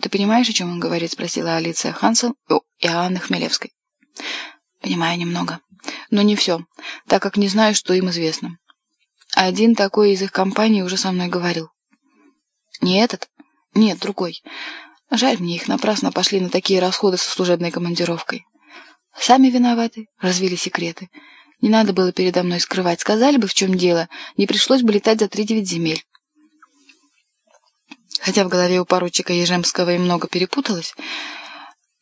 «Ты понимаешь, о чем он говорит?» — спросила Алиция Хансен и Анны Хмелевской. «Понимаю немного. Но не все, так как не знаю, что им известно. Один такой из их компании уже со мной говорил». «Не этот?» «Нет, другой. Жаль мне, их напрасно пошли на такие расходы со служебной командировкой. Сами виноваты, развили секреты. Не надо было передо мной скрывать. Сказали бы, в чем дело, не пришлось бы летать за три девять земель». Хотя в голове у поручика Ежемского и много перепуталось,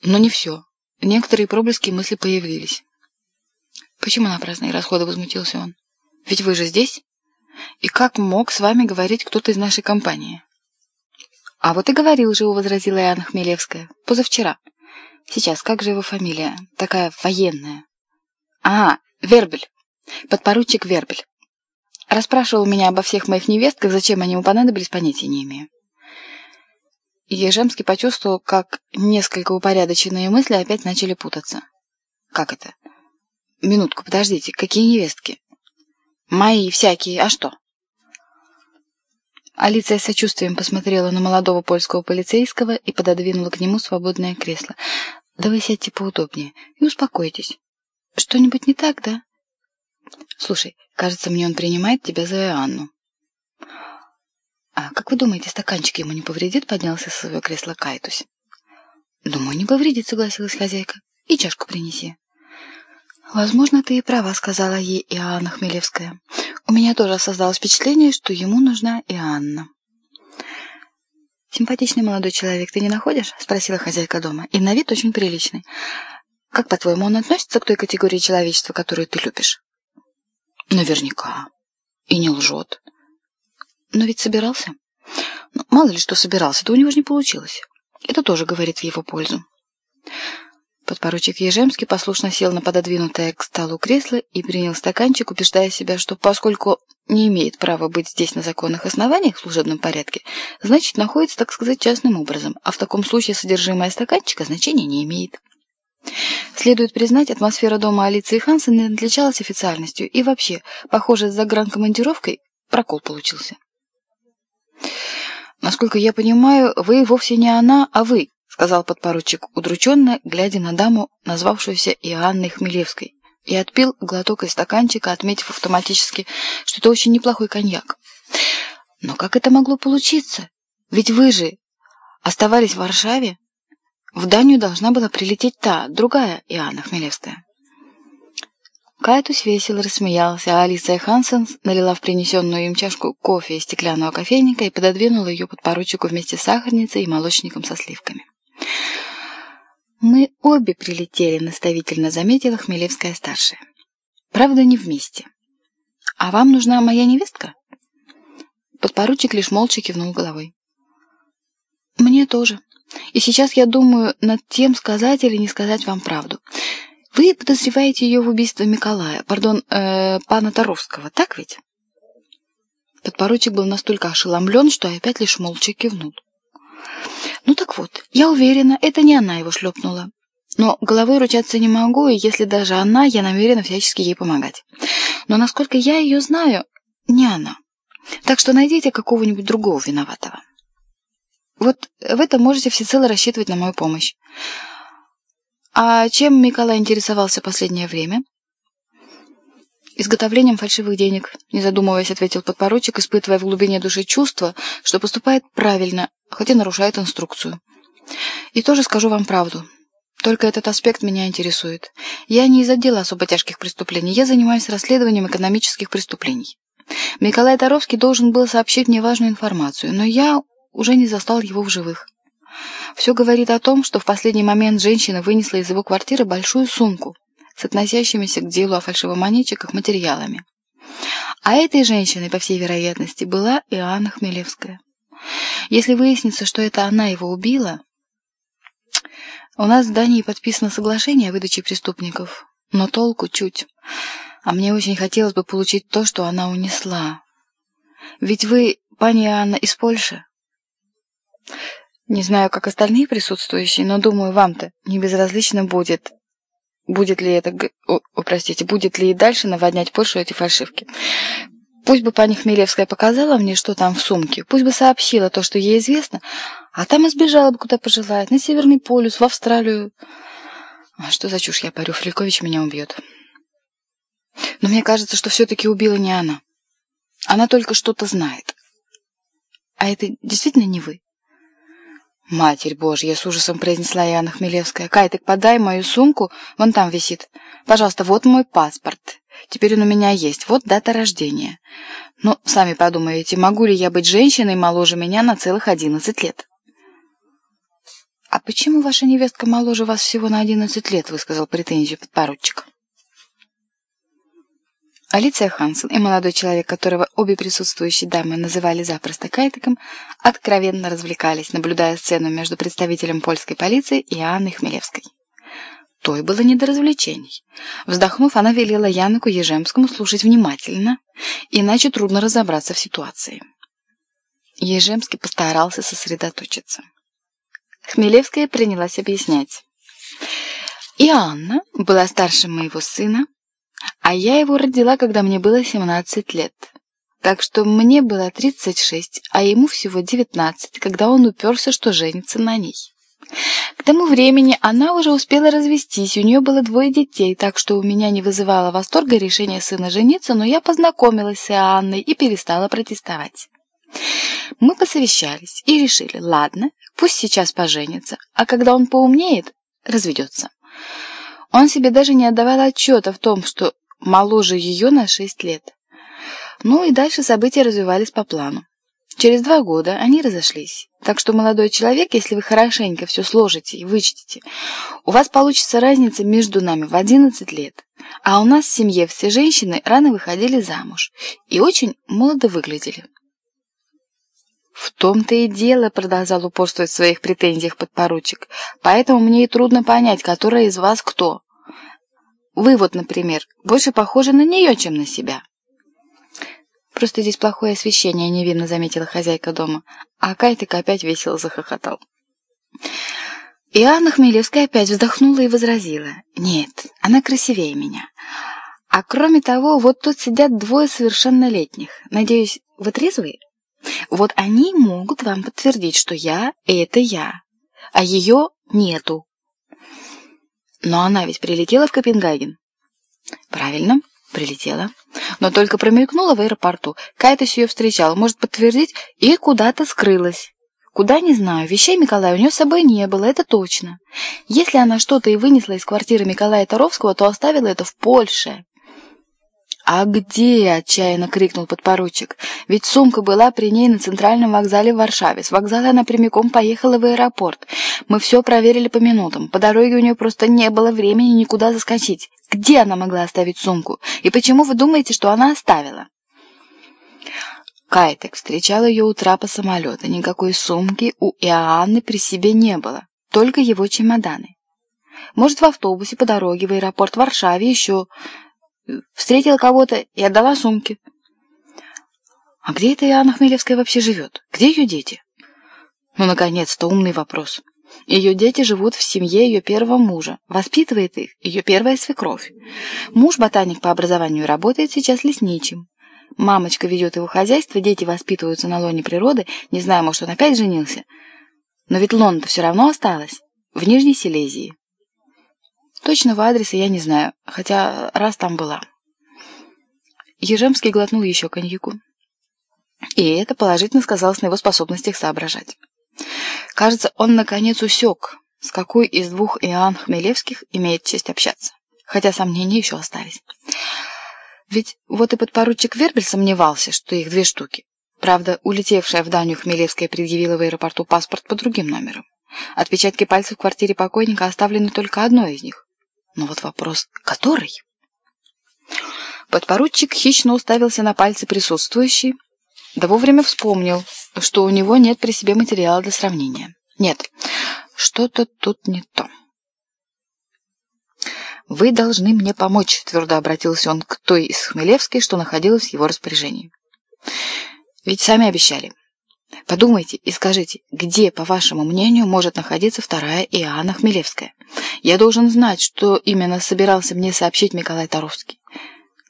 но не все. Некоторые проблески мысли появились. «Почему напрасные расходы?» — возмутился он. «Ведь вы же здесь? И как мог с вами говорить кто-то из нашей компании?» «А вот и говорил же, возразила Иоанна Хмелевская. «Позавчера. Сейчас, как же его фамилия? Такая военная». «А, Вербель. Подпоручик Вербель. Расспрашивал меня обо всех моих невестках, зачем они ему понадобились, понятия не имею. Ежемский почувствовал, как несколько упорядоченные мысли опять начали путаться. «Как это?» «Минутку, подождите, какие невестки?» «Мои всякие, а что?» Алиция с сочувствием посмотрела на молодого польского полицейского и пододвинула к нему свободное кресло. «Да вы сядьте поудобнее и успокойтесь. Что-нибудь не так, да?» «Слушай, кажется, мне он принимает тебя за Анну». «А как вы думаете, стаканчик ему не повредит?» — поднялся со своего кресла Кайтус. «Думаю, не повредит», — согласилась хозяйка. «И чашку принеси». «Возможно, ты и права», — сказала ей Иоанна Хмелевская. «У меня тоже создалось впечатление, что ему нужна Иоанна». «Симпатичный молодой человек, ты не находишь?» — спросила хозяйка дома. «И на вид очень приличный. Как, по-твоему, он относится к той категории человечества, которую ты любишь?» «Наверняка. И не лжет. Но ведь собирался. Ну, мало ли что собирался, то у него же не получилось. Это тоже говорит в его пользу. Подпоручик Ежемский послушно сел на пододвинутое к столу кресло и принял стаканчик, убеждая себя, что поскольку не имеет права быть здесь на законных основаниях в служебном порядке, значит, находится, так сказать, частным образом, а в таком случае содержимое стаканчика значения не имеет. Следует признать, атмосфера дома Алиции Хансен не отличалась официальностью, и вообще, похоже, с загранкомандировкой прокол получился. «Насколько я понимаю, вы вовсе не она, а вы», сказал подпоручик удрученно, глядя на даму, назвавшуюся Иоанной Хмелевской, и отпил глоток из стаканчика, отметив автоматически, что это очень неплохой коньяк. «Но как это могло получиться? Ведь вы же оставались в Варшаве. В Данию должна была прилететь та, другая Иоанна Хмелевская». Кайтус весело рассмеялся, а Алиса Хансен налила в принесенную им чашку кофе из стеклянного кофейника и пододвинула ее под поручику вместе с сахарницей и молочником со сливками. «Мы обе прилетели», — наставительно заметила Хмелевская-старшая. «Правда, не вместе. А вам нужна моя невестка?» Подпоручик лишь молча кивнул головой. «Мне тоже. И сейчас я думаю над тем, сказать или не сказать вам правду. Вы подозреваете ее в убийстве Миколая, пардон, э, пана Таровского, так ведь? Подпоручик был настолько ошеломлен, что опять лишь молча кивнул. Ну так вот, я уверена, это не она его шлепнула. Но головой ручаться не могу, и если даже она, я намерена всячески ей помогать. Но насколько я ее знаю, не она. Так что найдите какого-нибудь другого виноватого. Вот в этом можете всецело рассчитывать на мою помощь. А чем Николай интересовался последнее время? Изготовлением фальшивых денег, не задумываясь, ответил подпоручик, испытывая в глубине души чувство, что поступает правильно, хотя нарушает инструкцию. И тоже скажу вам правду. Только этот аспект меня интересует. Я не из отдела особо тяжких преступлений, я занимаюсь расследованием экономических преступлений. Николай Таровский должен был сообщить мне важную информацию, но я уже не застал его в живых. Все говорит о том, что в последний момент женщина вынесла из его квартиры большую сумку с относящимися к делу о фальшивомонетчиках материалами. А этой женщиной, по всей вероятности, была Иоанна Хмелевская. Если выяснится, что это она его убила... У нас в Дании подписано соглашение о выдаче преступников, но толку чуть. А мне очень хотелось бы получить то, что она унесла. Ведь вы, пани Анна, из Польши? Не знаю, как остальные присутствующие, но думаю, вам-то не безразлично будет, будет ли это, о, простите, будет ли и дальше наводнять Польшу эти фальшивки. Пусть бы пани Хмелевская показала мне, что там в сумке, пусть бы сообщила то, что ей известно, а там и сбежала бы, куда пожелает, на Северный полюс, в Австралию. А что за чушь я парю, Фликович меня убьет. Но мне кажется, что все-таки убила не она. Она только что-то знает. А это действительно не вы? «Матерь Божья!» — с ужасом произнесла Яна Хмелевская. «Кайтек, подай мою сумку, вон там висит. Пожалуйста, вот мой паспорт. Теперь он у меня есть. Вот дата рождения. Ну, сами подумайте, могу ли я быть женщиной моложе меня на целых одиннадцать лет?» «А почему ваша невестка моложе вас всего на одиннадцать лет?» — высказал претензию подпоручик. Алиция Хансен и молодой человек, которого обе присутствующие дамы называли запросто Кайтеком, откровенно развлекались, наблюдая сцену между представителем польской полиции и Анной Хмелевской. Той было не до развлечений. Вздохнув, она велела Януку Ежемскому слушать внимательно, иначе трудно разобраться в ситуации. Ежемский постарался сосредоточиться. Хмелевская принялась объяснять. И Анна была старше моего сына, а я его родила, когда мне было 17 лет. Так что мне было 36, а ему всего 19, когда он уперся, что женится на ней. К тому времени она уже успела развестись, у нее было двое детей, так что у меня не вызывало восторга решение сына жениться, но я познакомилась с Анной и перестала протестовать. Мы посовещались и решили, ладно, пусть сейчас поженится, а когда он поумнеет, разведется. Он себе даже не отдавал отчета в том, что моложе ее на шесть лет. Ну и дальше события развивались по плану. Через два года они разошлись. Так что, молодой человек, если вы хорошенько все сложите и вычтете, у вас получится разница между нами в 11 лет. А у нас в семье все женщины рано выходили замуж и очень молодо выглядели. «В том-то и дело», — продолжал упорствовать в своих претензиях подпоручик, «поэтому мне и трудно понять, которая из вас кто. Вы вот, например, больше похожи на нее, чем на себя». «Просто здесь плохое освещение», — невинно заметила хозяйка дома, а Кайтик опять весело захохотал. И Анна Хмелевская опять вздохнула и возразила. «Нет, она красивее меня. А кроме того, вот тут сидят двое совершеннолетних. Надеюсь, вы трезвые?» Вот они могут вам подтвердить, что я — это я, а ее нету. Но она ведь прилетела в Копенгаген. Правильно, прилетела. Но только промелькнула в аэропорту. Кайтас ее встречал, может подтвердить, и куда-то скрылась. Куда, не знаю. Вещей Николая у нее с собой не было, это точно. Если она что-то и вынесла из квартиры Николая Таровского, то оставила это в Польше. «А где?» — отчаянно крикнул подпоручик. «Ведь сумка была при ней на центральном вокзале в Варшаве. С вокзала она прямиком поехала в аэропорт. Мы все проверили по минутам. По дороге у нее просто не было времени никуда заскочить. Где она могла оставить сумку? И почему вы думаете, что она оставила?» Кайтек встречал ее у трапа самолета. Никакой сумки у Иоанны при себе не было. Только его чемоданы. Может, в автобусе по дороге в аэропорт в Варшаве еще Встретила кого-то и отдала сумки. А где эта Иоанна Хмелевская вообще живет? Где ее дети? Ну, наконец-то, умный вопрос. Ее дети живут в семье ее первого мужа. Воспитывает их ее первая свекровь. Муж ботаник по образованию работает сейчас лесничим. Мамочка ведет его хозяйство, дети воспитываются на лоне природы. Не знаю, может, он опять женился. Но ведь лон-то все равно осталось. В Нижней Силезии. Точного адреса я не знаю, хотя раз там была. Ежемский глотнул еще коньяку. И это положительно сказалось на его способностях соображать. Кажется, он наконец усек, с какой из двух Иоанн Хмелевских имеет честь общаться. Хотя сомнения еще остались. Ведь вот и подпоручик Вербель сомневался, что их две штуки. Правда, улетевшая в Данию Хмелевская предъявила в аэропорту паспорт по другим номерам. Отпечатки пальцев в квартире покойника оставлены только одной из них. Но вот вопрос, который? Подпоручик хищно уставился на пальцы присутствующей, да вовремя вспомнил, что у него нет при себе материала для сравнения. Нет, что-то тут не то. «Вы должны мне помочь», — твердо обратился он к той из Хмелевской, что находилась в его распоряжении. «Ведь сами обещали. Подумайте и скажите, где, по вашему мнению, может находиться вторая Иоанна Хмелевская? Я должен знать, что именно собирался мне сообщить Николай Таровский.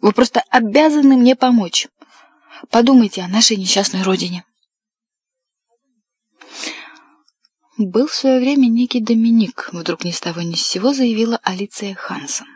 Вы просто обязаны мне помочь. Подумайте о нашей несчастной родине. Был в свое время некий Доминик, вдруг ни с того ни с сего заявила Алиция Хансен.